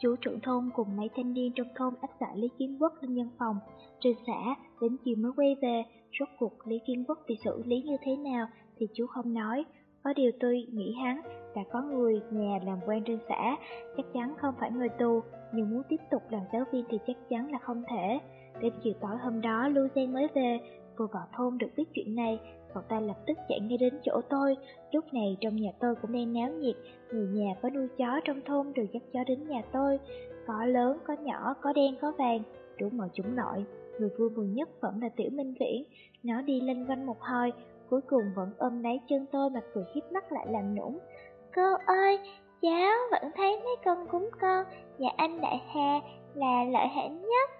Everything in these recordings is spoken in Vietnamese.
chú trưởng thôn cùng mấy thanh niên trong thôn áp giải Lý Kiến Quốc lên nhân phòng. Trên xã, đến chiều mới quay về, rốt cuộc Lý Kiến Quốc bị xử lý như thế nào thì chú không nói. Có điều tôi nghĩ hắn đã có người nhà làm quen trên xã, chắc chắn không phải người tù, nhưng muốn tiếp tục làm giáo viên thì chắc chắn là không thể. Đến chiều tối hôm đó, Lưu Giang mới về, vừa vào thôn được biết chuyện này, cậu ta lập tức chạy ngay đến chỗ tôi. Lúc này trong nhà tôi cũng đang náo nhiệt, người nhà có nuôi chó trong thôn đều dắt chó đến nhà tôi. Có lớn, có nhỏ, có đen, có vàng, đủ mọi chủng loại. Người vui mừng nhất vẫn là Tiểu Minh Viễn, nó đi lên quanh một hồi, cuối cùng vẫn ôm lấy chân tôi mà cười hiếp mắt lại làm nũng. Cô ơi, cháu vẫn thấy mấy con cúng con, nhà anh Đại Hà là lợi hại nhất.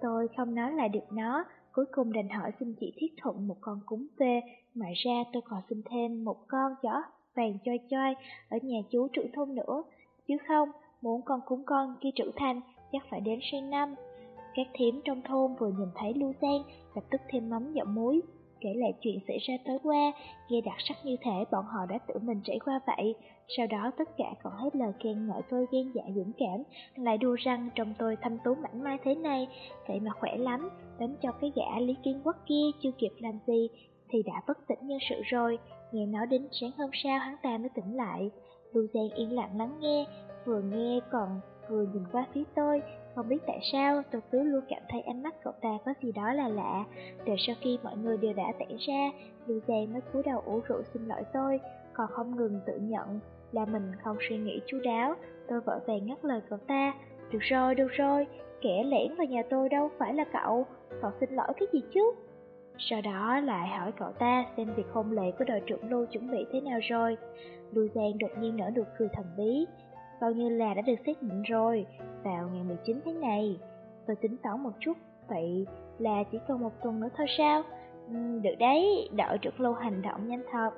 Tôi không nói lại được nó, cuối cùng đành hỏi xin chị thiết thuận một con cúng tê, ngoài ra tôi còn xin thêm một con chó vàng choi choi ở nhà chú trưởng thôn nữa, chứ không, muốn con cúng con khi trưởng thành chắc phải đến sang năm. Các thím trong thôn vừa nhìn thấy Lưu Giang, lập tức thêm mắm dạo muối, kể lại chuyện xảy ra tối qua, nghe đặc sắc như thể bọn họ đã tự mình trải qua vậy. Sau đó tất cả còn hết lời khen ngợi tôi ghen dạ dũng cảm, lại đua răng trong tôi thâm tú mảnh mai thế này, vậy mà khỏe lắm, đến cho cái gã Lý kiên Quốc kia chưa kịp làm gì, thì đã bất tỉnh nhân sự rồi, nghe nói đến sáng hôm sau hắn ta mới tỉnh lại. Lưu Giang yên lặng lắng nghe, vừa nghe còn vừa nhìn qua phía tôi, không biết tại sao tôi cứ luôn cảm thấy ánh mắt cậu ta có gì đó là lạ. Rồi sau khi mọi người đều đã tản ra, Lưu Giang mới cúi đầu ủ rượu xin lỗi tôi, còn không ngừng tự nhận là mình không suy nghĩ chú đáo. Tôi vội vàng ngắt lời cậu ta. Được rồi, được rồi, kẻ lẻn vào nhà tôi đâu phải là cậu, cậu xin lỗi cái gì chứ? Sau đó lại hỏi cậu ta xem việc hôn lễ của đội trưởng Lưu chuẩn bị thế nào rồi. Lưu Giang đột nhiên nở nụ cười thần bí, coi như là đã được xác định rồi, vào ngày 19 tháng này. Tôi tính toán một chút, vậy là chỉ còn một tuần nữa thôi sao? Ừ, được đấy, đội trưởng Lưu hành động nhanh thật.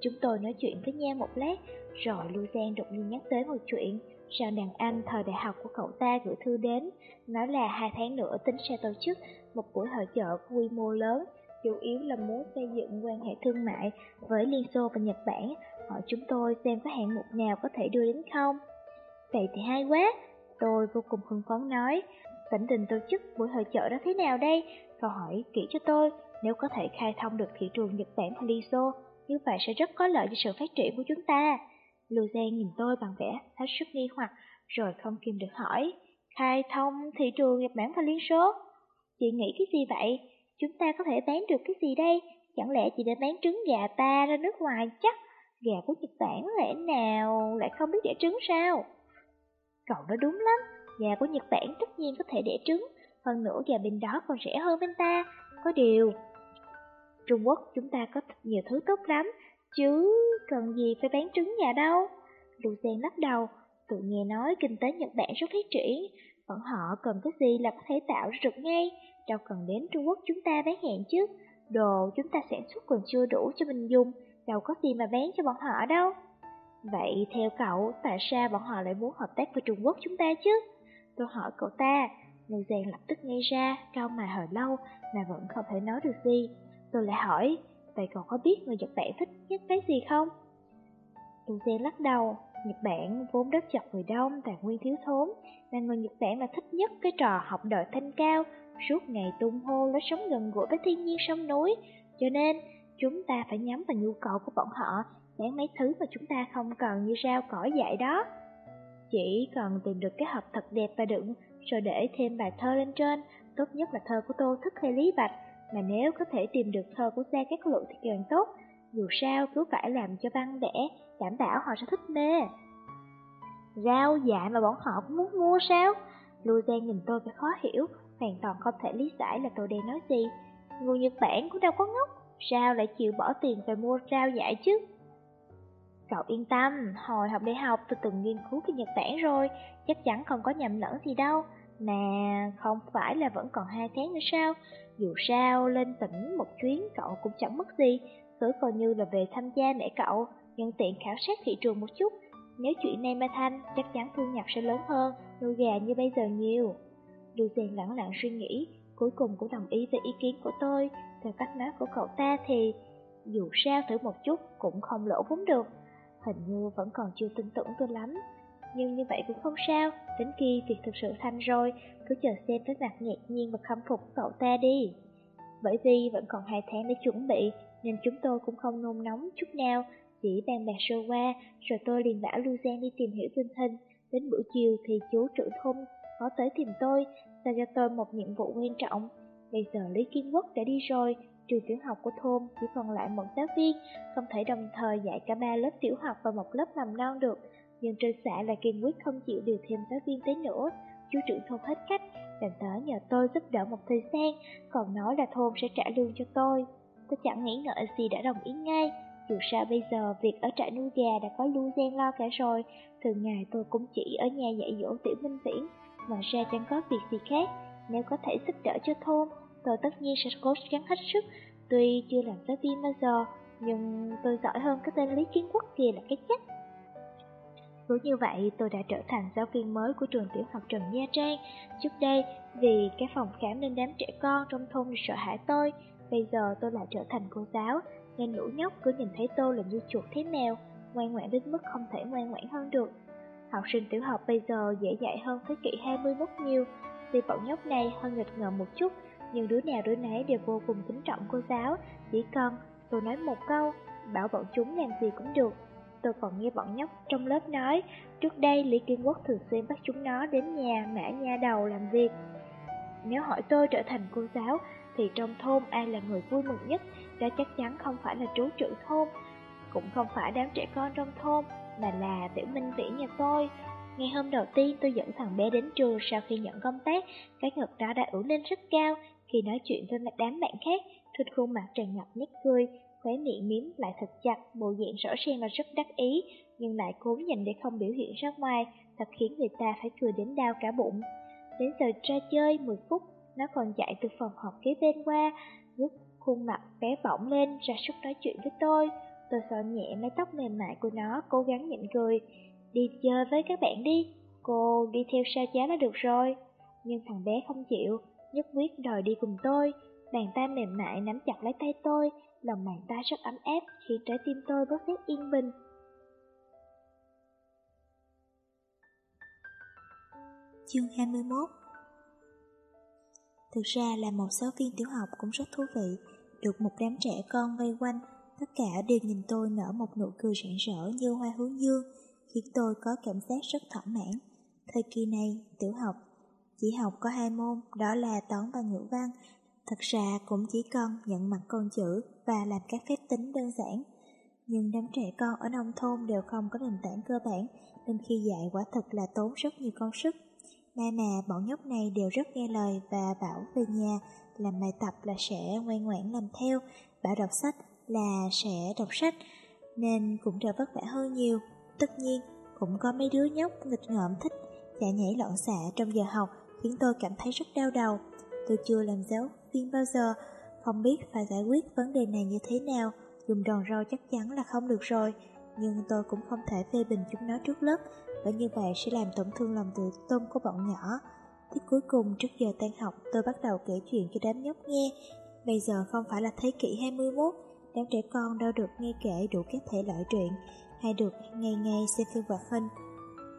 Chúng tôi nói chuyện với nhau một lát, rồi Lưu đột nhiên nhắc tới một chuyện, rằng đàn anh thời đại học của cậu ta gửi thư đến, nói là hai tháng nữa tính sẽ tổ chức một buổi hội chợ quy mô lớn, chủ yếu là muốn xây dựng quan hệ thương mại với Liên Xô và Nhật Bản, hỏi chúng tôi xem có hạng mục nào có thể đưa đến không. Vậy thì hay quá, tôi vô cùng hưng phấn nói, tỉnh tình tổ chức buổi hội chợ đó thế nào đây? Cậu hỏi kỹ cho tôi, nếu có thể khai thông được thị trường Nhật Bản và Liên Xô, như vậy sẽ rất có lợi cho sự phát triển của chúng ta. Lưu Giang nhìn tôi bằng vẻ hết sức nghi hoặc, rồi không kìm được hỏi, khai thông thị trường Nhật Bản và Liên Xô? Chị nghĩ cái gì vậy? Chúng ta có thể bán được cái gì đây? Chẳng lẽ chị đã bán trứng gà ta ra nước ngoài chắc? Gà của Nhật Bản lẽ nào lại không biết đẻ trứng sao? Cậu nói đúng lắm, gà của Nhật Bản tất nhiên có thể đẻ trứng, hơn nữa gà bên đó còn rẻ hơn bên ta. Có điều, Trung Quốc chúng ta có nhiều thứ tốt lắm, chứ cần gì phải bán trứng gà đâu. Lucien lắc đầu, tự nghe nói kinh tế Nhật Bản rất phát triển, bọn họ cần cái gì là có thể tạo ra được ngay, đâu cần đến Trung Quốc chúng ta bán hàng chứ. Đồ chúng ta sản xuất còn chưa đủ cho mình dùng, đâu có gì mà bán cho bọn họ đâu. Vậy theo cậu, tại sao bọn họ lại muốn hợp tác với Trung Quốc chúng ta chứ? Tôi hỏi cậu ta, Lưu Giang lập tức ngay ra, cao mày hồi lâu mà vẫn không thể nói được gì. Tôi lại hỏi, vậy cậu có biết người Nhật Bản thích nhất cái gì không? tôi Giang lắc đầu, Nhật Bản vốn đất chật người đông, tài nguyên thiếu thốn, mà người Nhật Bản là thích nhất cái trò học đợi thanh cao, suốt ngày tung hô lấy sống gần gũi với thiên nhiên sông núi. Cho nên, chúng ta phải nhắm vào nhu cầu của bọn họ, bán mấy thứ mà chúng ta không cần như rau cỏ dại đó. Chỉ cần tìm được cái hộp thật đẹp và đựng, rồi để thêm bài thơ lên trên, tốt nhất là thơ của Tô Thức hay Lý Bạch, mà nếu có thể tìm được thơ của Gia Cát Lượng thì càng tốt, dù sao cứ phải làm cho văn vẽ, đảm bảo họ sẽ thích mê. Rau dại mà bọn họ cũng muốn mua sao? Lưu Giang nhìn tôi phải khó hiểu, hoàn toàn không thể lý giải là tôi đang nói gì. Người Nhật Bản cũng đâu có ngốc, sao lại chịu bỏ tiền về mua rau dại chứ? Cậu yên tâm, hồi học đại học tôi từng nghiên cứu về Nhật Bản rồi, chắc chắn không có nhầm lẫn gì đâu. Mà không phải là vẫn còn hai tháng nữa sao? Dù sao, lên tỉnh một chuyến cậu cũng chẳng mất gì, cứ coi như là về tham gia mẹ cậu, nhân tiện khảo sát thị trường một chút. Nếu chuyện này mà thanh, chắc chắn thu nhập sẽ lớn hơn, nuôi gà như bây giờ nhiều. Lưu Giang lẳng lặng suy nghĩ, cuối cùng cũng đồng ý với ý kiến của tôi. Theo cách nói của cậu ta thì, dù sao thử một chút cũng không lỗ vốn được. Hình như vẫn còn chưa tin tưởng tôi lắm. Nhưng như vậy cũng không sao, đến khi việc thực sự thành rồi, cứ chờ xem với mặt ngạc nhiên và khâm phục cậu ta đi. Bởi vì vẫn còn hai tháng để chuẩn bị, nên chúng tôi cũng không nôn nóng chút nào, chỉ bàn bạc sơ qua, rồi tôi liền bảo Luzan đi tìm hiểu tình hình. Đến buổi chiều thì chú trưởng thôn có tới tìm tôi, giao cho tôi một nhiệm vụ quan trọng. Bây giờ Lý Kiên Quốc đã đi rồi, trường tiểu học của thôn chỉ còn lại một giáo viên, không thể đồng thời dạy cả ba lớp tiểu học và một lớp mầm non được. Nhưng trên xã là kiên quyết không chịu điều thêm giáo viên tới nữa. Chú trưởng thôn hết cách, đành tới nhờ tôi giúp đỡ một thời gian, còn nói là thôn sẽ trả lương cho tôi. Tôi chẳng nghĩ ngợi gì đã đồng ý ngay. Dù sao bây giờ việc ở trại nuôi gà đã có lưu gian lo cả rồi, thường ngày tôi cũng chỉ ở nhà dạy dỗ tiểu minh viễn, ngoài ra chẳng có việc gì khác. Nếu có thể giúp đỡ cho thôn, tôi tất nhiên sẽ cố gắng hết sức. Tuy chưa làm giáo viên bao giờ, nhưng tôi giỏi hơn cái tên Lý Kiến Quốc kia là cái chắc. Cứ như vậy, tôi đã trở thành giáo viên mới của trường tiểu học Trần Nha Trang. Trước đây, vì cái phòng khám nên đám trẻ con trong thôn sợ hãi tôi, bây giờ tôi lại trở thành cô giáo, nên lũ nhóc cứ nhìn thấy tôi là như chuột thế mèo, ngoan ngoãn đến mức không thể ngoan ngoãn hơn được. Học sinh tiểu học bây giờ dễ dạy hơn thế kỷ 21 nhiều, tuy bọn nhóc này hơi nghịch ngợm một chút, nhưng đứa nào đứa nấy đều vô cùng kính trọng cô giáo, chỉ cần tôi nói một câu, bảo bọn chúng làm gì cũng được. Tôi còn nghe bọn nhóc trong lớp nói, trước đây Lý Kiên Quốc thường xuyên bắt chúng nó đến nhà mã nha đầu làm việc. Nếu hỏi tôi trở thành cô giáo, thì trong thôn ai là người vui mừng nhất, đó chắc chắn không phải là chú trưởng thôn, cũng không phải đám trẻ con trong thôn, mà là tiểu minh vĩ nhà tôi. Ngày hôm đầu tiên tôi dẫn thằng bé đến trường sau khi nhận công tác, cái ngực đó đã ủ lên rất cao, khi nói chuyện với đám bạn khác, trên khuôn mặt tràn ngập nét cười, khóe miệng miếm lại thật chặt, bộ dạng rõ ràng là rất đắc ý, nhưng lại cố nhìn để không biểu hiện ra ngoài, thật khiến người ta phải cười đến đau cả bụng. Đến giờ ra chơi 10 phút, nó còn chạy từ phòng họp kế bên qua, ngước khuôn mặt bé bỏng lên ra sức nói chuyện với tôi. Tôi sờ nhẹ mái tóc mềm mại của nó, cố gắng nhịn cười. Đi chơi với các bạn đi, cô đi theo sao cháu là được rồi. Nhưng thằng bé không chịu, nhất quyết đòi đi cùng tôi. Bàn tay mềm mại nắm chặt lấy tay tôi, lòng bàn tay rất ấm áp khiến trái tim tôi bớt phép yên bình. Chương 21 Thực ra là một giáo viên tiểu học cũng rất thú vị, được một đám trẻ con vây quanh, tất cả đều nhìn tôi nở một nụ cười rạng rỡ như hoa hướng dương, khiến tôi có cảm giác rất thỏa mãn. Thời kỳ này, tiểu học chỉ học có hai môn, đó là toán và ngữ văn. Thật ra cũng chỉ cần nhận mặt con chữ và làm các phép tính đơn giản. Nhưng đám trẻ con ở nông thôn đều không có nền tảng cơ bản, nên khi dạy quả thật là tốn rất nhiều công sức. May mà bọn nhóc này đều rất nghe lời và bảo về nhà làm bài tập là sẽ ngoan ngoãn làm theo, bảo đọc sách là sẽ đọc sách, nên cũng đỡ vất vả hơn nhiều. Tất nhiên, cũng có mấy đứa nhóc nghịch ngợm thích chạy nhảy loạn xạ trong giờ học khiến tôi cảm thấy rất đau đầu. Tôi chưa làm dấu viên bao giờ, không biết phải giải quyết vấn đề này như thế nào, dùng đòn roi chắc chắn là không được rồi, nhưng tôi cũng không thể phê bình chúng nó trước lớp, bởi như vậy sẽ làm tổn thương lòng tự tôn của bọn nhỏ. Thế cuối cùng trước giờ tan học tôi bắt đầu kể chuyện cho đám nhóc nghe. Bây giờ không phải là thế kỷ 21, đám trẻ con đâu được nghe kể đủ các thể loại truyện, hay được ngày ngày xem phim hoạt hình.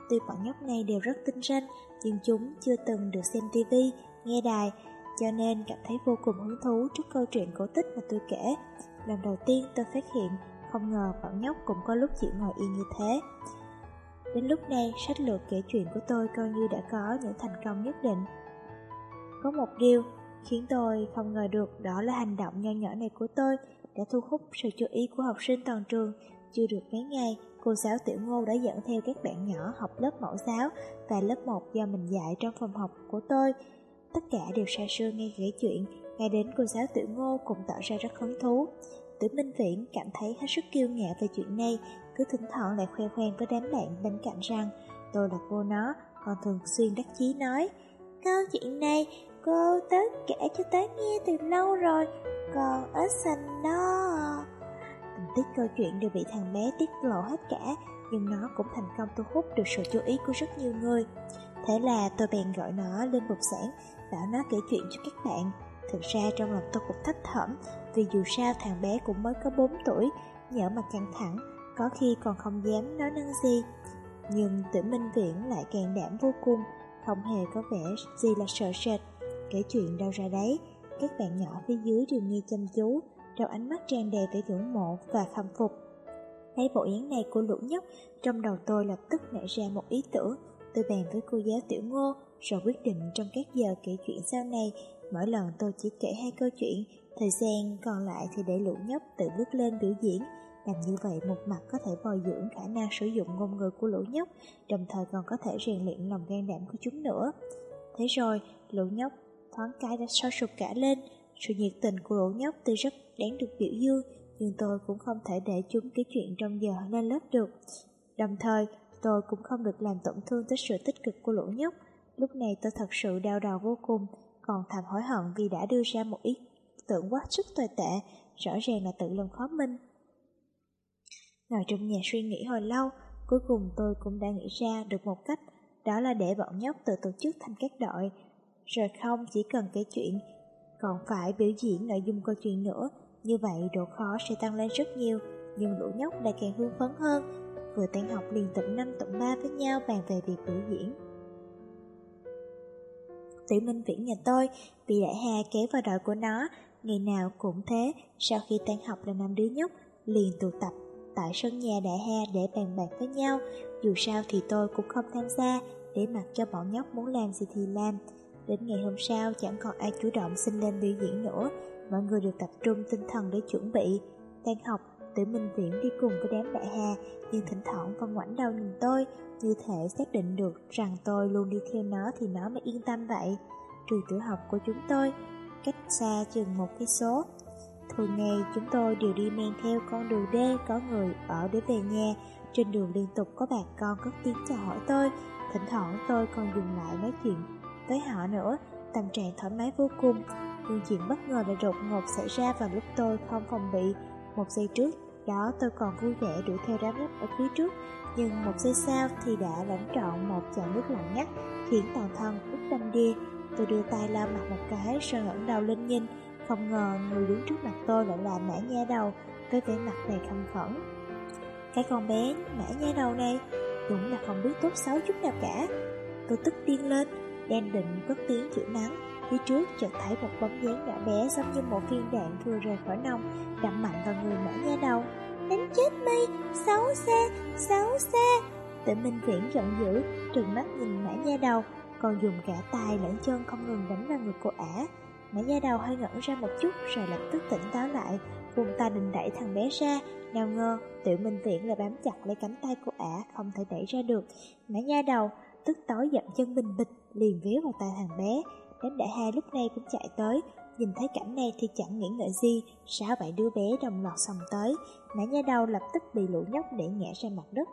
Tuy bọn nhóc này đều rất tinh ranh, nhưng chúng chưa từng được xem tivi, nghe đài, cho nên cảm thấy vô cùng hứng thú trước câu chuyện cổ tích mà tôi kể. Lần đầu tiên tôi phát hiện, không ngờ bọn nhóc cũng có lúc chịu ngồi yên như thế. Đến lúc này, sách lược kể chuyện của tôi coi như đã có những thành công nhất định. Có một điều khiến tôi không ngờ được đó là hành động nho nhỏ này của tôi đã thu hút sự chú ý của học sinh toàn trường. Chưa được mấy ngày, cô giáo Tiểu Ngô đã dẫn theo các bạn nhỏ học lớp mẫu giáo và lớp 1 do mình dạy trong phòng học của tôi. Tất cả đều xa xưa nghe kể chuyện, ngay đến cô giáo Tiểu Ngô cũng tỏ ra rất hứng thú. Tử Minh Viễn cảm thấy hết sức kiêu ngạo về chuyện này, cứ thỉnh thoảng lại khoe khoang với đám bạn bên cạnh rằng tôi là cô nó, còn thường xuyên đắc chí nói. Câu chuyện này cô tớ kể cho tớ nghe từ lâu rồi Còn ở sành đó Tình tiết câu chuyện đều bị thằng bé tiết lộ hết cả Nhưng nó cũng thành công thu hút được sự chú ý của rất nhiều người Thế là tôi bèn gọi nó lên bục sản Bảo nó kể chuyện cho các bạn. Thực ra trong lòng tôi cũng thấp thỏm, Vì dù sao thằng bé cũng mới có 4 tuổi, Nhỡ mà căng thẳng, Có khi còn không dám nói năng gì. Nhưng tử minh viễn lại càng đảm vô cùng, Không hề có vẻ gì là sợ sệt. Kể chuyện đâu ra đấy, Các bạn nhỏ phía dưới đều nghe chăm chú Trong ánh mắt tràn đầy vẻ ngưỡng mộ và khâm phục. Thấy bộ dáng này của lũ nhóc, Trong đầu tôi lập tức nảy ra một ý tưởng. Tôi bàn với cô giáo tiểu ngô Rồi quyết định trong các giờ kể chuyện sau này Mỗi lần tôi chỉ kể hai câu chuyện Thời gian còn lại thì để lũ nhóc tự bước lên biểu diễn làm như vậy một mặt có thể bồi dưỡng khả năng sử dụng ngôn ngữ của lũ nhóc, đồng thời còn có thể rèn luyện lòng gan đảm của chúng nữa. Thế rồi, lũ nhóc thoáng cái đã sôi sục cả lên. Sự nhiệt tình của lũ nhóc tuy rất đáng được biểu dương, nhưng tôi cũng không thể để chúng kể chuyện trong giờ lên lớp được. Đồng thời, tôi cũng không được làm tổn thương tới sự tích cực của lũ nhóc. Lúc này tôi thật sự đau đầu vô cùng, còn thầm hối hận vì đã đưa ra một ý tưởng quá sức tồi tệ, rõ ràng là tự lòng khó minh. Ngồi trong nhà suy nghĩ hồi lâu, cuối cùng tôi cũng đã nghĩ ra được một cách, đó là để bọn nhóc tự tổ chức thành các đội, rồi không chỉ cần kể chuyện, còn phải biểu diễn nội dung câu chuyện nữa, như vậy độ khó sẽ tăng lên rất nhiều, nhưng lũ nhóc lại càng hưng phấn hơn, vừa tan học liền tụng năm tụng ba với nhau bàn về việc biểu diễn. Tiểu Minh Viễn nhà tôi bị đại hà kéo vào đội của nó, ngày nào cũng thế, sau khi tan học là năm đứa nhóc liền tụ tập tại sân nhà đại Hà để bàn bạc với nhau, dù sao thì tôi cũng không tham gia, để mặc cho bọn nhóc muốn làm gì thì làm. Đến ngày hôm sau chẳng còn ai chủ động xin lên biểu diễn nữa, mọi người đều tập trung tinh thần để chuẩn bị. Tan học, Tử Minh Viễn đi cùng với đám đại hà, nhưng thỉnh thoảng vẫn ngoảnh đầu nhìn tôi, như thể xác định được rằng tôi luôn đi theo nó thì nó mới yên tâm vậy. Trường tiểu học của chúng tôi, cách xa chừng một cái số, Thường ngày chúng tôi đều đi men theo con đường d có người ở để về nhà. Trên đường liên tục có bà con cất tiếng chào hỏi tôi. Thỉnh thoảng tôi còn dừng lại nói chuyện với họ nữa. Tâm trạng thoải mái vô cùng. Nhưng chuyện bất ngờ đã đột ngột xảy ra vào lúc tôi không phòng bị. Một giây trước đó tôi còn vui vẻ đuổi theo đám nhóc ở phía trước. Nhưng một giây sau thì đã lãnh trọn một chậu nước lạnh ngắt, Khiến toàn thân ướt đâm đia Tôi đưa tay lên mặt một cái rồi ngẩng đầu lên nhìn. Không ngờ người đứng trước mặt tôi lại là mã nha đầu, Với vẻ mặt đầy khâm phẫn Cái con bé mã nha đầu này cũng là không biết tốt xấu chút nào cả. Tôi tức điên lên, Đang định cất tiếng chửi mắng. Phía trước chợt thấy một bóng dáng nhỏ bé Giống như một viên đạn vừa rời khỏi nòng Đậm mạnh vào người mã nha đầu Đánh chết mi, xấu xa, xấu xa Tự Minh Viễn giận dữ Trừng mắt nhìn mã nha đầu Còn dùng cả tay lẫn chân không ngừng đánh vào người cô ả Mã nha đầu hơi ngẩn ra một chút rồi lập tức tỉnh táo lại, vùng tay định đẩy thằng bé ra, nào ngờ Tự minh Viễn lại bám chặt lấy cánh tay cô ả không thể đẩy ra được. Mã nha đầu tức tối dậm chân bình bịch liền véo vào tay thằng bé. Đám đại hai lúc này cũng chạy tới, nhìn thấy cảnh này thì chẳng nghĩ ngợi gì, sáu bảy đứa bé đồng loạt xông tới. Mã nha đầu lập tức bị lũ nhóc để ngã ra mặt đất.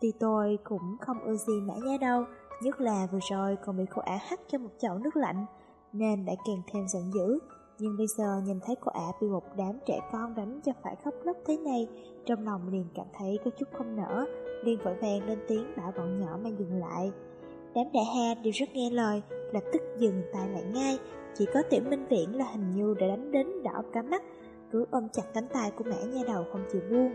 Tuy tôi cũng không ưa gì mã nha đầu, nhất là vừa rồi còn bị cô ả hắt cho một chậu nước lạnh nên đã càng thêm giận dữ. Nhưng bây giờ nhìn thấy cô ả bị một đám trẻ con đánh cho phải khóc lóc thế này, trong lòng liền cảm thấy có chút không nở, liền vội vàng lên tiếng bảo bọn nhỏ mang dừng lại. Đám đại ha đều rất nghe lời, lập tức dừng tay lại ngay, chỉ có tiểu minh viễn là hình như đã đánh đến đỏ cả mắt, cứ ôm chặt cánh tay của mã nha đầu không chịu buông.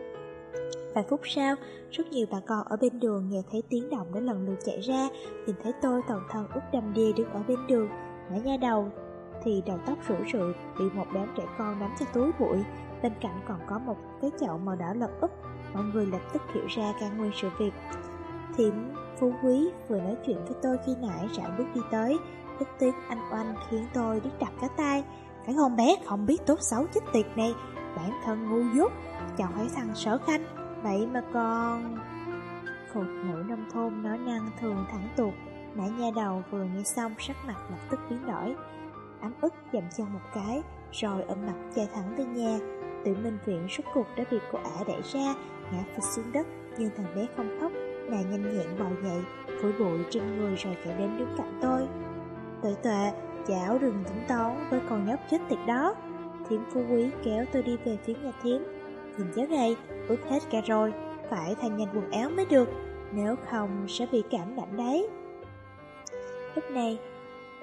Vài phút sau, rất nhiều bà con ở bên đường nghe thấy tiếng động đã lần lượt chạy ra, nhìn thấy tôi toàn thân ướt đầm đìa đứng ở bên đường, mẹ nha đầu thì đầu tóc rủ rượi bị một đám trẻ con nắm cho túi bụi. Bên cạnh còn có một cái chậu màu đỏ lật úp mọi người lập tức hiểu ra căn nguyên sự việc thiểm, phú quý vừa nói chuyện với tôi khi nãy rảo bước đi tới. Tức tiếng anh oanh khiến tôi đứt đập cả tay. Cái con bé? Không biết tốt xấu chết tiệt này. Bản thân ngu dốt, chào hỏi thằng sở khanh. Vậy mà con phụ nữ nông thôn nói năng thường thẳng tuột. Nãy nha đầu vừa nghe xong, sắc mặt lập tức biến đổi. Ám ức dậm chân một cái, Rồi ôm mặt chạy thẳng về nhà. Tự minh viện suốt cuộc đã bị cô ả đẩy ra, Ngã phịch xuống đất. Nhưng thằng bé không khóc. Nàng nhanh nhẹn bò dậy Phủi bụi trên người rồi chạy đến đứng cạnh tôi Tuệ tuệ, Chảo đừng tính toán với con nhóc chết tiệt đó. Thiểm phú quý kéo tôi đi về phía nhà thiếm. Nhìn cháu này, ướt hết cả rồi, phải thay nhanh quần áo mới được, nếu không sẽ bị cảm lạnh đấy. Lúc này,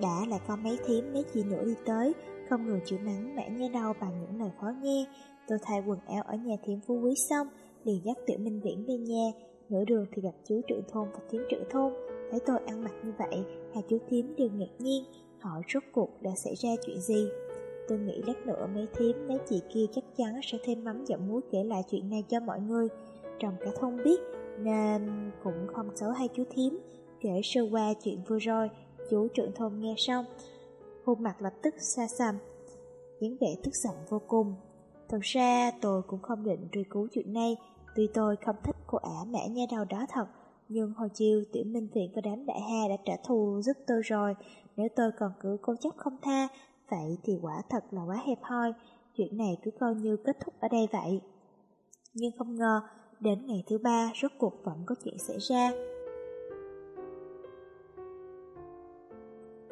đã là con mấy thím mấy chị nữa đi tới, không ngừng chịu nắng mẹ nghe đau bằng những lời khó nghe. Tôi thay quần áo ở nhà thiểm phú quý xong, liền dắt tiểu minh viễn về nhà. Nửa đường thì gặp chú trưởng thôn và thiếm trưởng thôn. Thấy tôi ăn mặc như vậy, hai chú thím đều ngạc nhiên, hỏi rốt cuộc đã xảy ra chuyện gì. Tôi nghĩ lát nữa mấy thím, mấy chị kia chắc chắn sẽ thêm mắm dặm muối kể lại chuyện này cho mọi người. Trong cả thôn biết, nên cũng không xấu hai chú thím. Kể sơ qua chuyện vừa rồi, chú trưởng thôn nghe xong, khuôn mặt lập tức xa xăm, dáng vẻ tức giận vô cùng. Thật ra tôi cũng không định truy cứu chuyện này, tuy tôi không thích cô ả mẹ nha đầu đó thật, nhưng hồi chiều tiểu minh viện và đám đại ha đã trả thù giúp tôi rồi, nếu tôi còn cứ cố chấp không tha, vậy thì quả thật là quá hẹp hoi, chuyện này cứ coi như kết thúc ở đây vậy. Nhưng không ngờ, đến ngày thứ ba rốt cuộc vẫn có chuyện xảy ra.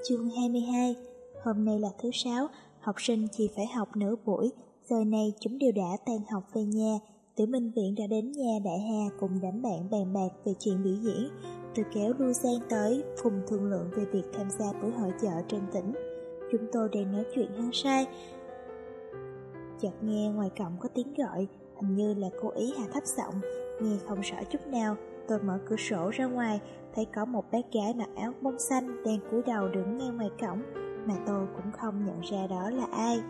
Chương 22 Hôm nay là thứ sáu, học sinh chỉ phải học nửa buổi, giờ này chúng đều đã tan học về nhà. Tiểu Minh Viện đã đến nhà Đại Hà cùng đám bạn bàn bạc về chuyện biểu diễn. rồi kéo Lưu Giang tới cùng thương lượng về việc tham gia buổi hội chợ trên tỉnh. Chúng tôi đang nói chuyện hăng sai. Chợt nghe ngoài cổng có tiếng gọi, hình như là cô ý hạ thấp giọng, nghe không rõ chút nào. Tôi mở cửa sổ ra ngoài, thấy có một bé gái mặc áo bông xanh đang cúi đầu đứng ngay ngoài cổng, mà tôi cũng không nhận ra đó là ai.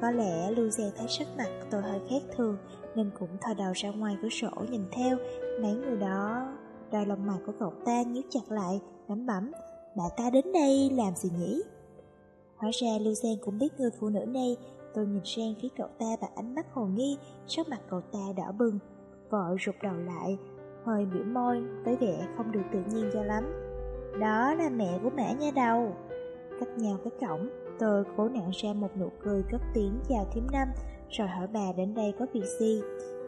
Có lẽ Lucia thấy sắc mặt tôi hơi khác thường, nên cũng thò đầu ra ngoài cửa sổ nhìn theo. Mấy người đó, đôi lòng mày của cậu ta nhíu chặt lại, nắm bẩm. Bà ta đến đây làm gì nhỉ? Hóa ra Lưu Sen cũng biết người phụ nữ này, tôi nhìn sang phía cậu ta và ánh mắt hồ nghi, sắc mặt cậu ta đỏ bừng, vội rụt đầu lại, hơi biểu môi, với vẻ không được tự nhiên cho lắm. Đó là mẹ của mã nha đầu. Cách nhau cái cổng, tôi cố nặn ra một nụ cười cất tiếng chào thím năm, rồi hỏi bà đến đây có việc gì.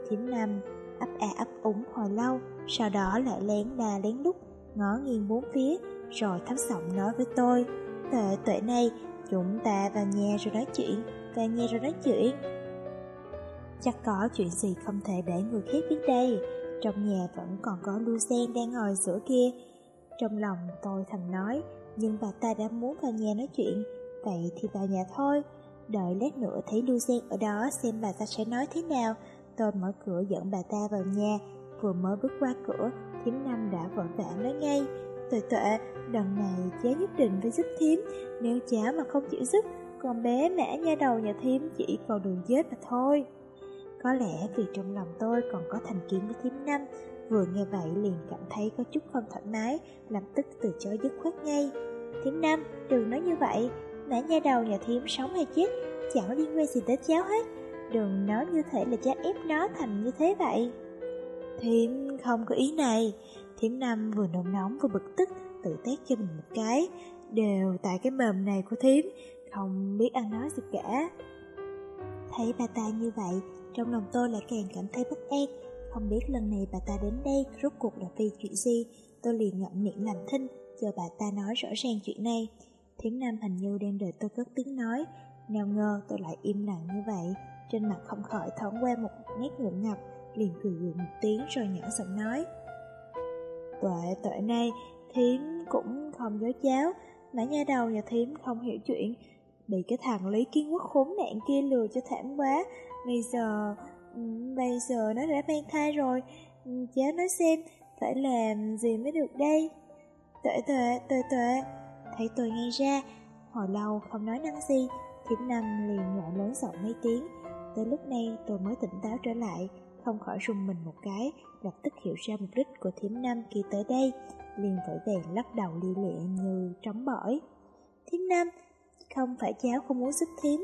Thím năm ấp a ấp úng hồi lâu, sau đó lại lén đà lén lút, ngó nghiêng bốn phía, rồi thấp giọng nói với tôi. Tệ tuệ này, chúng ta vào nhà rồi nói chuyện, vào nhà rồi nói chuyện. Chắc có chuyện gì không thể để người khác biết đây. Trong nhà vẫn còn có Lucien đang ngồi giữa kia. Trong lòng tôi thầm nói, nhưng bà ta đã muốn vào nhà nói chuyện, vậy thì vào nhà thôi. Đợi lát nữa thấy Lucien ở đó xem bà ta sẽ nói thế nào. Tôi mở cửa dẫn bà ta vào nhà, vừa mới bước qua cửa, thím năm đã vội vã nói ngay. Tuệ tuệ, lần này cháu nhất định phải giúp thím, nếu cháu mà không chịu giúp, con bé mã nha đầu nhà thím chỉ vào đường chết mà thôi. Có lẽ vì trong lòng tôi còn có thành kiến với thím năm, vừa nghe vậy liền cảm thấy có chút không thoải mái, lập tức từ chối dứt khoát ngay. Thím năm, đừng nói như vậy, mã nha đầu nhà thím sống hay chết, chẳng liên quan gì tới cháu hết. Đừng nói như thể là cháu ép nó thành như thế vậy. Thím không có ý này, thím năm vừa nồng nóng vừa bực tức, tự tét cho mình một cái, đều tại cái mềm này của thím, không biết ăn nói gì cả. Thấy bà ta như vậy, trong lòng tôi lại càng cảm thấy bất an Không biết lần này bà ta đến đây rốt cuộc là vì chuyện gì Tôi liền ngậm miệng làm thinh Chờ bà ta nói rõ ràng chuyện này Thiếm nam hình như đang đợi tôi cất tiếng nói. Nào ngờ tôi lại im lặng như vậy. Trên mặt không khỏi thoáng qua một nét ngượng ngập Liền cười gượng một tiếng rồi nhỏ giọng nói. Tuệ tuệ nay Thiếm cũng không dối cháo Nãy nha đầu nhà Thiếm không hiểu chuyện. Bị cái thằng Lý Kiến Quốc khốn nạn kia lừa cho thảm quá. Bây giờ, ừ, bây giờ nó đã mang thai rồi, ừ, cháu nói xem, phải làm gì mới được đây? Tuệ tuệ, tuệ tuệ, thấy tôi ngay ra, hồi lâu không nói năng gì, thiểm năm liền lại lớn giọng mấy tiếng. Tới lúc này tôi mới tỉnh táo trở lại, không khỏi rùng mình một cái, lập tức hiểu ra mục đích của thiểm năm khi tới đây, liền vội vàng lắc đầu li lịa như trống bỏi. Thiểm năm, không phải cháu không muốn giúp Thiểm,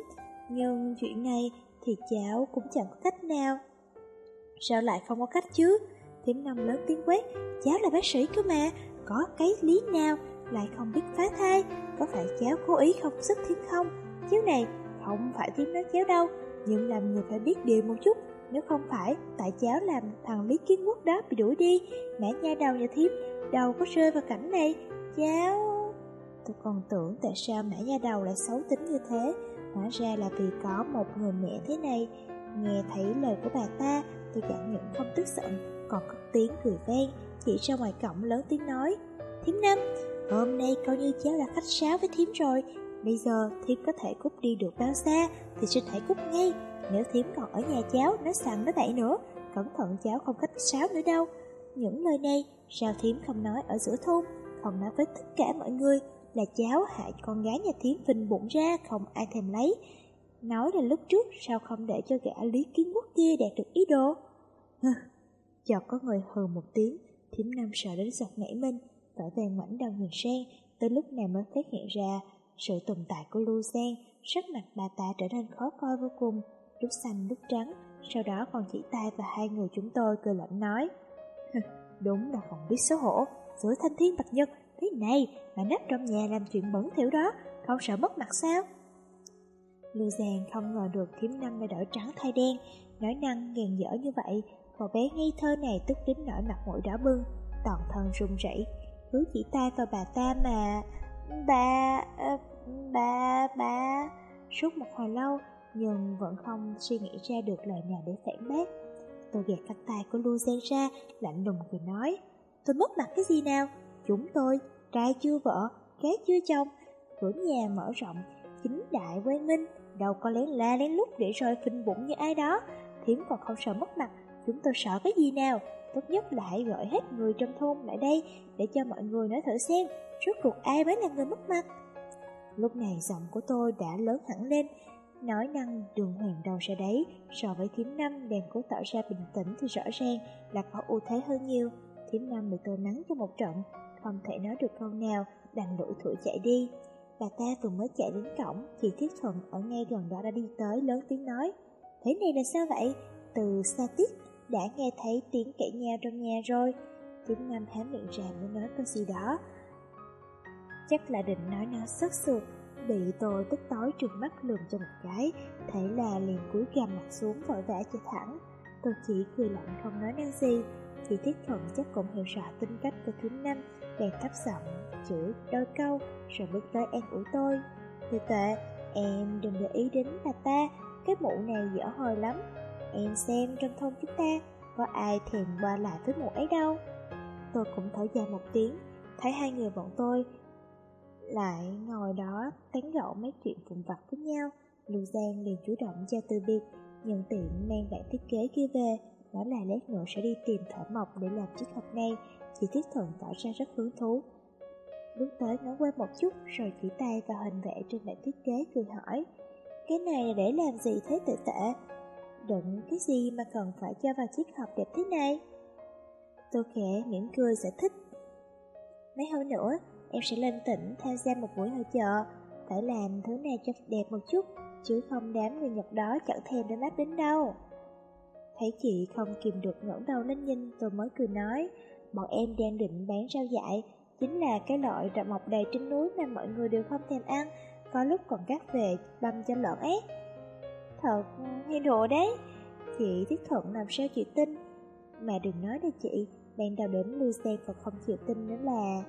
nhưng chuyện này thì cháu cũng chẳng có cách nào. Sao lại không có cách chứ? Thiểm năm lớn tiếng quét, cháu là bác sĩ cơ mà, có cái lý nào lại không biết phá thai, có phải cháu cố ý không sức thiên không? Cháu này không phải tiếng nói cháu đâu, nhưng làm người phải biết điều một chút, nếu không phải tại cháu làm thằng Lý Kiến Quốc đó bị đuổi đi, mẹ nha đầu nhà thiếp đầu có rơi vào cảnh này, cháu... tôi còn tưởng tại sao mẹ nha đầu lại xấu tính như thế. Hóa ra là vì có một người mẹ thế này. Nghe thấy lời của bà ta Tôi chẳng những không tức giận Còn có tiếng cười ven Chỉ ra ngoài cổng lớn tiếng nói. Thiếm năm Hôm nay coi như cháu là khách sáo với thím rồi. Bây giờ thím có thể cút đi được bao xa Thì xin hãy cút ngay. Nếu thím còn ở nhà cháu, Nói sẵn nói bậy nữa. Cẩn thận cháu không khách sáo nữa đâu. Những lời này, sao thím không nói ở giữa thôn? Không nói với tất cả mọi người Là cháu hại con gái nhà thím phình bụng ra, Không ai thèm lấy. Nói là lúc trước sao không để cho gã lý kiến quốc kia đạt được ý đồ? Chợt có người hừ một tiếng Thiếm nam sợ đến giật nảy mình tỏ vàng ngoảnh đầu nhìn sang Tới lúc này mới phát hiện ra Sự tồn tại của Lưu Giang Sắc mặt bà ta trở nên khó coi vô cùng. Lúc xanh, lúc trắng, Sau đó còn chỉ tay và hai người chúng tôi cười lạnh nói Đúng là không biết xấu hổ. Giữa thanh thiên bạch nhật, Thế này mà nấp trong nhà làm chuyện bẩn thỉu đó, Không sợ mất mặt sao? Lưu Giang không ngờ được thiếm năm lại đổi trắng thay đen, Nói năng ngàn dở như vậy, Cậu bé ngây thơ này tức đến nỗi mặt mũi đỏ bưng Toàn thân run rẩy. Cứ chỉ tay vào bà ta mà. Bà... Ờ, bà... bà... Suốt một hồi lâu Nhưng vẫn không suy nghĩ ra được lời nào để phản bác. Tôi gạt cánh tay của Lưu ra Lạnh lùng cười nói Tôi mất mặt cái gì nào? Chúng tôi, trai chưa vợ, gái chưa chồng. Cửa nhà mở rộng Chính đại quang minh Đâu có lén la lén lút để rồi phình bụng như ai đó. Thiếm còn không sợ mất mặt Chúng tôi sợ cái gì nào? Tốt nhất là hãy gọi hết người trong thôn lại đây Để cho mọi người nói thử xem Rốt cuộc ai mới là người mất mặt. Lúc này giọng của tôi đã lớn hẳn lên, Nói năng đường hoàng đầu ra đấy, So với thiếm năm đèn cố tỏ ra bình tĩnh Thì rõ ràng là có ưu thế hơn nhiều. Thiếm năm bị tôi mắng cho một trận, Không thể nói được câu nào, Đành lủi thủi chạy đi. Bà ta vừa mới chạy đến cổng Chị Thiết Thuận ở ngay gần đó đã đi tới lớn tiếng nói, Thế này là sao vậy? Từ xa tiết đã nghe thấy tiếng cãi nhau trong nhà rồi. Tiếng Nam há miệng ra mới nói câu gì đó. Chắc là định nói nó sức sượt Bị tôi tức tối trừng mắt lườm cho một cái Thấy là liền cúi gằm mặt xuống vội vã chạy thẳng. Tôi chỉ cười lạnh không nói năng gì Chị Thiết Thuận chắc cũng hiểu rõ tính cách của thứ Năm Bèn thấp giọng chửi đôi câu Rồi bước tới an ủi tôi. Thì tệ, em đừng để ý đến bà ta Cái mụ này dở hơi lắm Em xem trong thôn chúng ta, Có ai thèm qua lại với mụ ấy đâu. Tôi cũng thở dài một tiếng, Thấy hai người bọn tôi Lại ngồi đó tán gẫu mấy chuyện vụn vặt với nhau. Lưu Giang liền chủ động cho từ biệt Nhân tiện mang bản thiết kế kia về. Nói là lát nữa sẽ đi tìm thở mộc để làm chiếc hộp này. Chị Thiết Thuận tỏ ra rất hứng thú. Bước tới ngó qua một chút, rồi chỉ tay vào hình vẽ trên bản thiết kế cười hỏi, Cái này để làm gì thế tự tệ? Đựng cái gì mà cần phải cho vào chiếc hộp đẹp thế này? tôi khẽ mỉm cười giải thích. Mấy hôm nữa, em sẽ lên tỉnh tham gia một buổi hội chợ, Phải làm thứ này cho đẹp một chút, Chứ không đám người Nhật đó chẳng thèm để mắt đến đâu. Thấy chị không kìm được ngẩng đầu lên nhìn, tôi mới cười nói, Bọn em đang định bán rau dại, Chính là cái loại đậu mọc đầy trên núi mà mọi người đều không thèm ăn, Có lúc còn cắt về băm cho lợn ấy. Thật hay đồ đấy. Chị Thiết Thuận làm sao chị tin? Mà đừng nói đây chị Ban đầu đến lưu xe còn không chịu tin nữa là.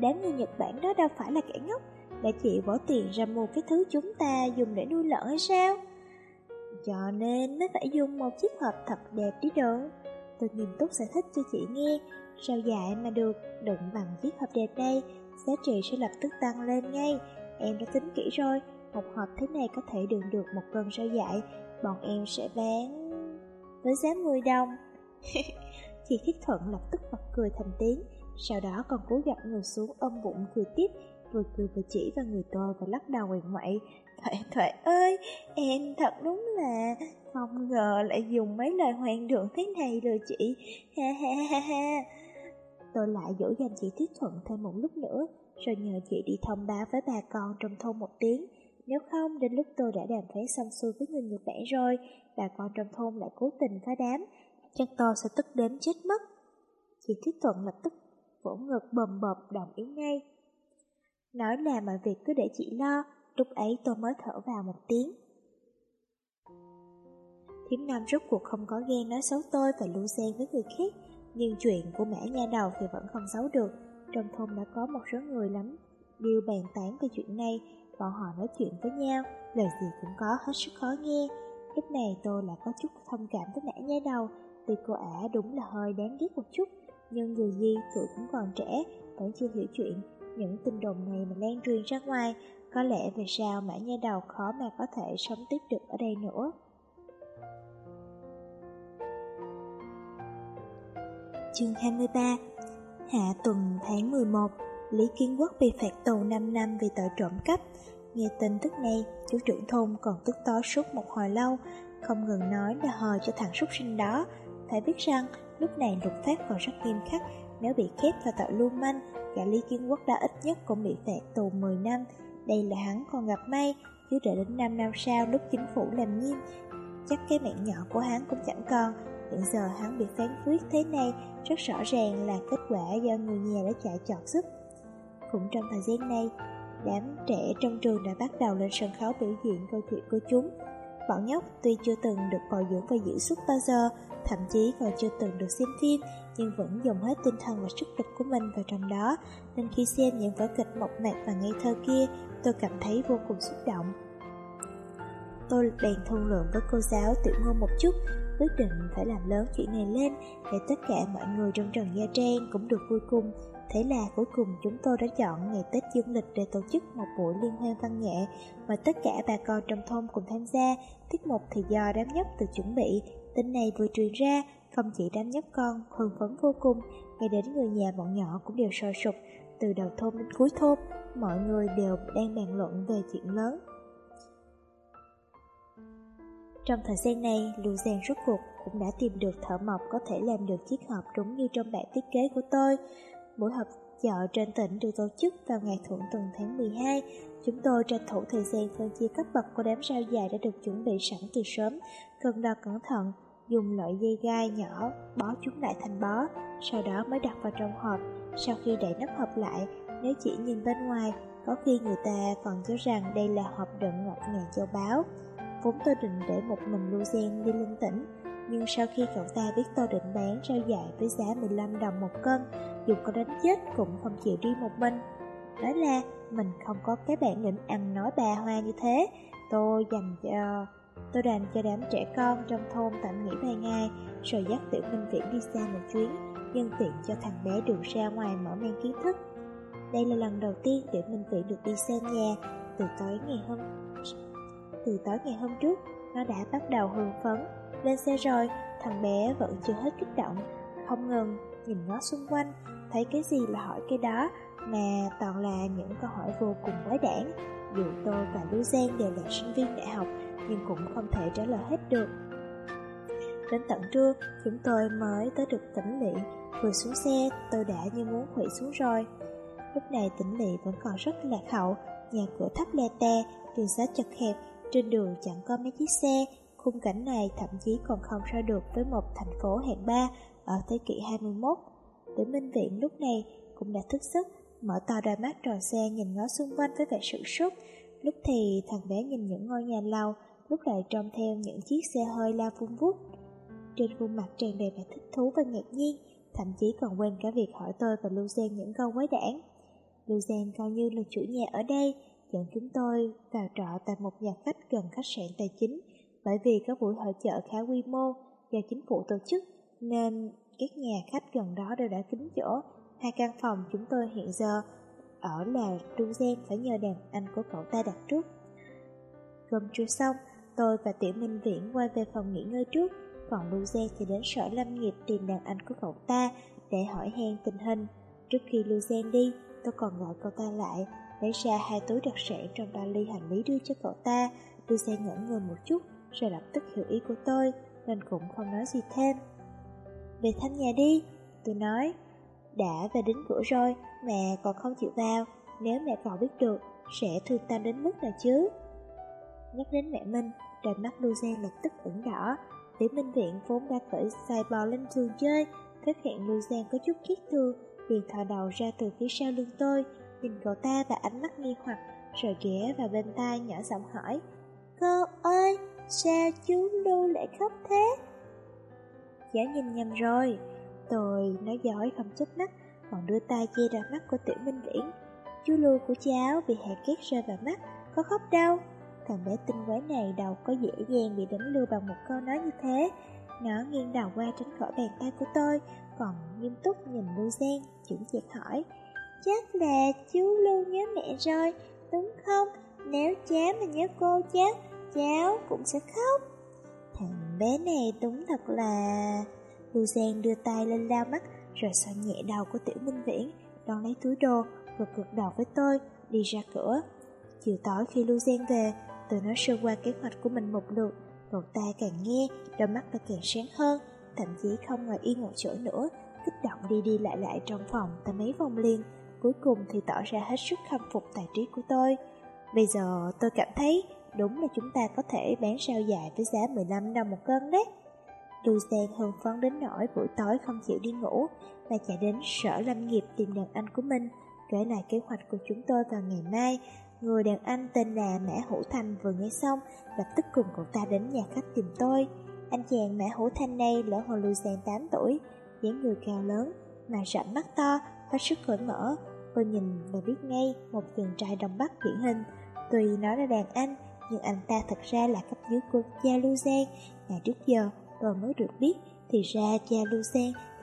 Đám người Nhật Bản đó đâu phải là kẻ ngốc Để chị bỏ tiền ra mua cái thứ chúng ta dùng để nuôi lợn hay sao? Cho nên mới phải dùng một chiếc hộp thật đẹp đi được Tôi nghiêm túc giải thích cho chị nghe, Sao dại mà được đựng bằng chiếc hộp đẹp đây Giá trị sẽ lập tức tăng lên ngay, Em đã tính kỹ rồi. Một hộp thế này có thể đựng được một cân rau dại. Bọn em sẽ bán với giá 10 đồng. Chị Thiết Thuận lập tức bật cười thành tiếng, Sau đó còn cố gặp người xuống ôm bụng cười tiếp, Vừa cười vừa chỉ vào người tôi và lắc đầu nguyện ngoại. Thuệ Thuệ ơi, Em thật đúng là Không ngờ lại dùng mấy lời hoang đường thế này rồi chị. Ha ha ha ha Tôi lại dỗ dành chị Thiết Thuận thêm một lúc nữa, Rồi nhờ chị đi thông báo với bà con trong thôn một tiếng. Nếu không đến lúc tôi đã đàm phán xong xuôi với người Nhật Bản rồi Bà con trong thôn lại cố tình phá đám. Chắc tôi sẽ tức đến chết mất. Chị Thiết Thuận lập tức vỗ ngực bầm bập đồng ý ngay. Nói là mọi việc cứ để chị lo Lúc ấy tôi mới thở vào một tiếng. Thiếm Nam rốt cuộc không có ghen nói xấu tôi và lưu xen với người khác Nhưng chuyện của mẹ nha đầu thì vẫn không xấu được. Trong thôn đã có một số người lắm Điều bàn tán về chuyện này, bọn họ nói chuyện với nhau, lời gì cũng có hết sức khó nghe. Lúc này tôi lại có chút thông cảm với nã nhái đầu, vì cô ả đúng là hơi đáng ghét một chút, nhưng dù gì tuổi cũng còn trẻ, vẫn chưa hiểu chuyện. Những tin đồn này mà lan truyền ra ngoài, có lẽ về sau mã nha đầu khó mà có thể sống tiếp được ở đây nữa. Chương 23 Hạ tuần tháng 11 Lý Kiến Quốc bị phạt tù 5 năm vì tội trộm cắp. Nghe tin tức này, chú trưởng thôn còn tức tối suốt một hồi lâu Không ngừng nói là hò cho thằng súc sinh đó. Phải biết rằng, lúc này luật pháp còn rất nghiêm khắc Nếu bị khép vào tội lưu manh cả Lý Kiến Quốc đã ít nhất cũng bị phạt tù 10 năm. Đây là hắn còn gặp may Chứ đợi đến 5 năm sau lúc chính phủ làm nghiêm Chắc cái mạng nhỏ của hắn cũng chẳng còn. Hiện giờ hắn bị phán quyết thế này rất rõ ràng là kết quả do người nhà đã chạy chọt giúp. Cũng trong thời gian này, đám trẻ trong trường đã bắt đầu lên sân khấu biểu diễn câu chuyện của chúng. Bọn nhóc tuy chưa từng được bồi dưỡng và diễn xuất bao giờ, thậm chí còn chưa từng được xem phim, nhưng vẫn dùng hết tinh thần và sức lực của mình vào trong đó, nên khi xem những vở kịch mộc mạc và ngây thơ kia, tôi cảm thấy vô cùng xúc động. Tôi bèn thương lượng với cô giáo tiểu ngôn một chút, quyết định phải làm lớn chuyện này lên để tất cả mọi người trong Trần Gia Trang cũng được vui cùng. Thế là cuối cùng chúng tôi đã chọn ngày Tết Dương lịch để tổ chức một buổi liên hoan văn nghệ mà tất cả bà con trong thôn cùng tham gia. Tiết mục thì do đám nhóc tự chuẩn bị. Tin này vừa truyền ra, không chỉ đám nhóc con hưng phấn vô cùng, ngay đến người nhà bọn nhỏ cũng đều sôi sục. Từ đầu thôn đến cuối thôn, mọi người đều đang bàn luận về chuyện lớn. Trong thời gian này, Lưu Giang rốt cuộc cũng đã tìm được thợ mộc có thể làm được chiếc hộp đúng như trong bản thiết kế của tôi. Buổi họp chợ trên tỉnh được tổ chức vào ngày thuận tuần tháng 12. Chúng tôi tranh thủ thời gian phân chia cấp bậc của đám rau dài đã được chuẩn bị sẵn từ sớm, cần đo cẩn thận, dùng loại dây gai nhỏ bó chúng lại thành bó, sau đó mới đặt vào trong hộp. Sau khi đậy nắp hộp lại, nếu chỉ nhìn bên ngoài, có khi người ta còn cho rằng đây là hộp đựng ngọc ngàn châu báu. Vốn tôi định để một mình Lưu Gen đi linh tỉnh Nhưng sau khi cậu ta biết tôi định bán rau dại với giá 15 đồng một cân dù có đánh chết cũng không chịu đi một mình. Đó là mình không có cái bản lĩnh ăn nói bà hoa như thế. Tôi dành cho... Tôi đành cho đám trẻ con trong thôn tạm nghỉ vài ngày Rồi dắt Tiểu Minh Viễn đi xa một chuyến Nhân tiện cho thằng bé được ra ngoài mở mang kiến thức. Đây là lần đầu tiên Tiểu Minh Viễn được đi xa nhà. Từ tối ngày hôm từ tối ngày hôm trước, nó đã bắt đầu hưng phấn. Lên xe rồi, thằng bé vẫn chưa hết kích động, không ngừng nhìn ngó xung quanh, thấy cái gì là hỏi cái đó, mà toàn là những câu hỏi vô cùng quái đản. Dù tôi và Lưu đều là sinh viên đại học, nhưng cũng không thể trả lời hết được. Đến tận trưa, chúng tôi mới tới được tỉnh lỵ. Vừa xuống xe, tôi đã như muốn hủy xuống rồi. Lúc này tỉnh lỵ vẫn còn rất lạc hậu, nhà cửa thấp lè tè, đường xá chật hẹp, trên đường chẳng có mấy chiếc xe, khung cảnh này thậm chí còn không so được với một thành phố hạng ba ở thế kỷ 21. Tử Minh Viện lúc này cũng đã thức giấc, mở to đôi mắt tròn xe nhìn ngó xung quanh với vẻ sự sốt. Lúc thì thằng bé nhìn những ngôi nhà lâu, lúc lại trông theo những chiếc xe hơi la vung vút. Trên khuôn mặt tràn đầy vẻ thích thú và ngạc nhiên, thậm chí còn quên cả việc hỏi tôi và Lưu Giang những câu quái đản. Lưu Giang coi như là chủ nhà ở đây, dẫn chúng tôi vào trọ tại một nhà khách gần khách sạn tài chính bởi vì có buổi hội chợ khá quy mô do chính phủ tổ chức nên các nhà khách gần đó đều đã kín chỗ. Hai căn phòng chúng tôi hiện giờ ở là Trung Gian phải nhờ đàn anh của cậu ta đặt trước. Cơm trưa xong, tôi và Tiểu Minh Viễn quay về phòng nghỉ ngơi trước, còn Lưu Giang thì đến sở lâm nghiệp tìm đàn anh của cậu ta để hỏi han tình hình. Trước khi Lưu Giang đi, tôi còn gọi cậu ta lại lấy ra hai túi đặc sản trong ba ly hành lý đưa cho cậu ta, Lưu Giang ngẩn người một chút, rồi lập tức hiểu ý của tôi, nên cũng không nói gì thêm. Về thăm nhà đi, tôi nói, đã về đến cửa rồi, mẹ còn không chịu vào, nếu mẹ còn biết được, sẽ thương tâm đến mức nào chứ. Nhắc đến mẹ Minh, đôi mắt Lưu lập tức ửng đỏ, Tiểu Minh Viện vốn đã cởi xài bò lên giường chơi, phát hiện Lưu có chút kiết thương, liền thò đầu ra từ phía sau lưng tôi, nhìn cậu ta và ánh mắt nghi hoặc, rồi ghé vào bên tai nhỏ giọng hỏi, Cô ơi, sao chú Lu lại khóc thế? Giả nhìn nhầm rồi, tôi nói giỏi không chớp mắt, còn đưa tay che ra mắt của Tiểu Minh Viễn. Chú lưu của cháu bị hạt két rơi vào mắt, có khóc đâu. Thằng bé tinh quái này đâu có dễ dàng bị đánh lưu bằng một câu nói như thế. Nó nghiêng đầu qua tránh khỏi bàn tay của tôi, còn nghiêm túc nhìn Lưu Giang, chững chạc hỏi. Chắc là chú Lưu nhớ mẹ rồi, đúng không? Nếu cháu mà nhớ cô cháu, cháu cũng sẽ khóc. Thằng bé này đúng thật là... Lưu Giang đưa tay lên lao mắt, rồi xoa nhẹ đầu của Tiểu Minh Viễn, đón lấy túi đồ, rồi cực đầu với tôi, đi ra cửa. Chiều tối khi Lưu Giang về, tôi nói sơ qua kế hoạch của mình một lượt, cậu ta càng nghe, đôi mắt ta càng sáng hơn, thậm chí không ngồi yên một chỗ nữa, kích động đi đi lại lại trong phòng ta mấy vòng liền, cuối cùng thì tỏ ra hết sức khâm phục tài trí của tôi. Bây giờ tôi cảm thấy đúng là chúng ta có thể bán sao dài với giá 15 đồng một cân đấy. Lưu Giang hưng phấn đến nỗi buổi tối không chịu đi ngủ, mà chạy đến sở lâm nghiệp tìm đàn anh của mình, kể lại kế hoạch của chúng tôi vào ngày mai. Người đàn anh tên là Mã Hữu Thành vừa nghe xong, lập tức cùng cậu ta đến nhà khách tìm tôi. Anh chàng Mã Hữu Thanh này lỡ hồ Lưu Giang 8 tuổi, dáng người cao lớn, mà rậm mắt to, hết sức cởi mở. Tôi nhìn và biết ngay một chàng trai đông bắc điển hình. Tuy nói là đàn anh, nhưng anh ta thật ra là cấp dưới của cha Lưu Ngày trước giờ, tôi mới được biết, thì ra cha Lưu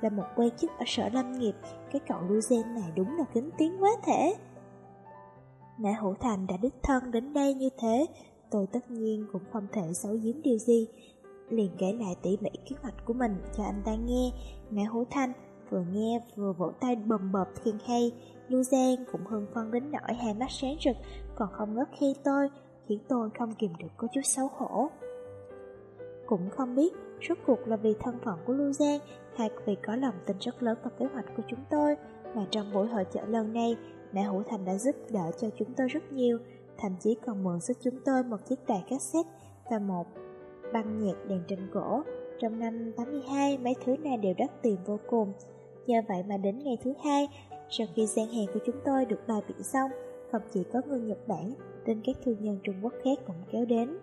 là một quan chức ở sở lâm nghiệp. Cái cậu Lưu này đúng là kính tiếng quá thể. Mã Hữu Thành đã đích thân đến đây như thế, tôi tất nhiên cũng không thể xấu giếm điều gì. Liền kể lại tỉ mỉ kế hoạch của mình cho anh ta nghe. Mã Hữu Thành vừa nghe vừa vỗ tay bầm bập khen hay. Lưu Giang cũng hưng phân đến nỗi hai mắt sáng rực, còn không ngớt khi tôi, khiến tôi không kìm được có chút xấu hổ. Cũng không biết rốt cuộc là vì thân phận của Lưu Giang hay vì có lòng tin rất lớn vào kế hoạch của chúng tôi mà trong buổi hội chợ lần này Mẹ Hữu Thành đã giúp đỡ cho chúng tôi rất nhiều thậm chí còn mượn sức chúng tôi một chiếc đài cassette và một băng nhạc đèn trên gỗ trong năm 82 mấy thứ này đều đắt tiền vô cùng do vậy mà đến ngày thứ hai sau khi gian hàng của chúng tôi được bài biện xong không chỉ có người Nhật Bản, tên các thương nhân Trung Quốc khác cũng kéo đến.